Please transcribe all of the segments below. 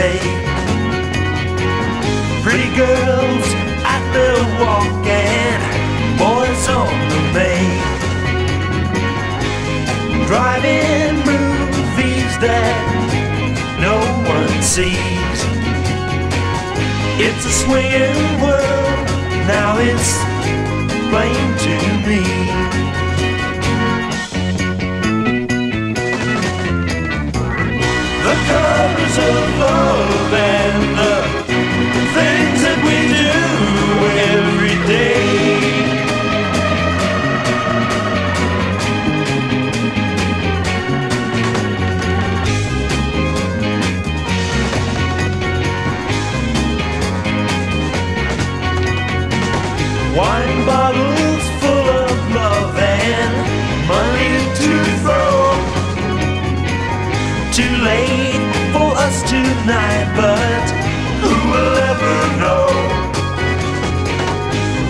day. Pretty girls at the walk and boys on the bay. Driving movies that no one sees. It's a swinging world, now it's plain to Wine bottles full of love and money to throw. Too late for us tonight, but who will ever know?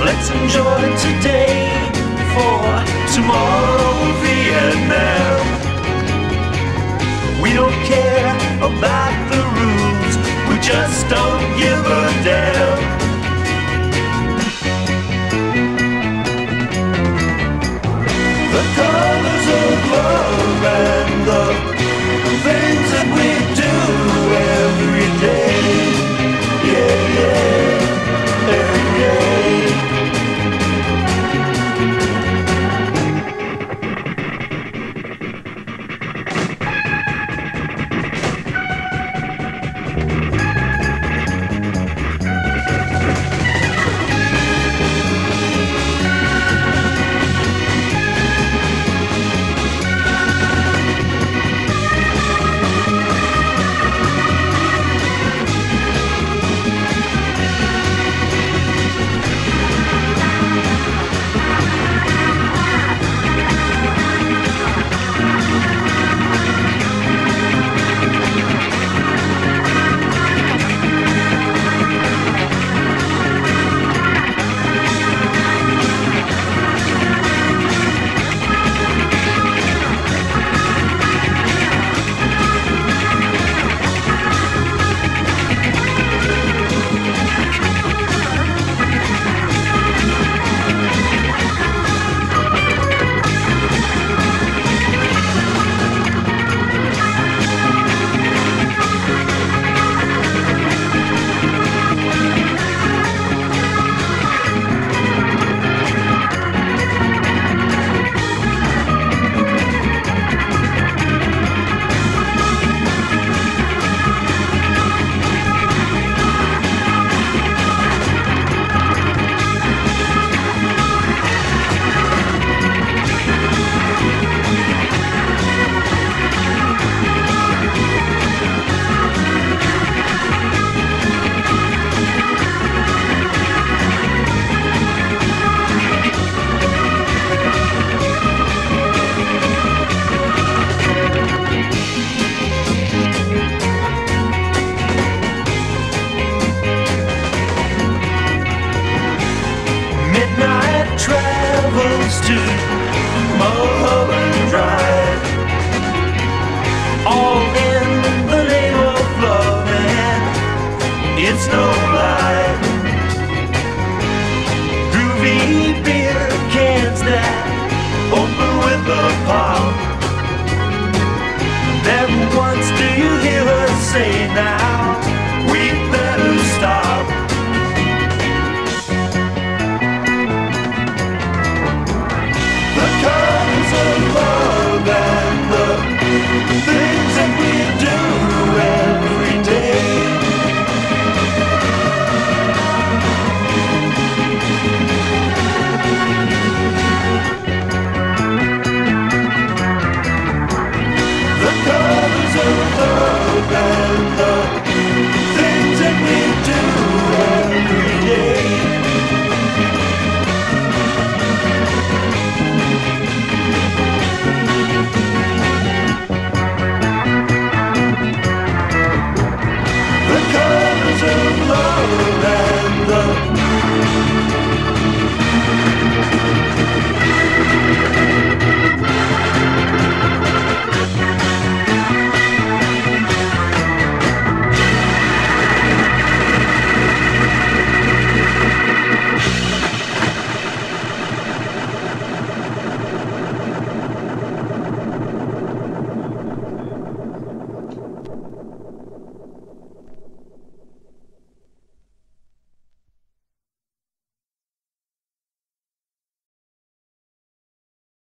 Let's enjoy today for tomorrow Vietnam. We don't care about the rules, we just don't give a damn.